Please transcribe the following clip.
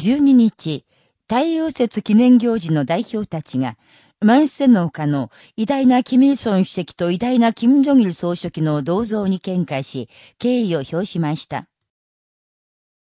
12日、太陽節記念行事の代表たちが、マ万世の丘の偉大なキム・イルソン主席と偉大なキム・ジョギル総書記の銅像に見解し、敬意を表しました。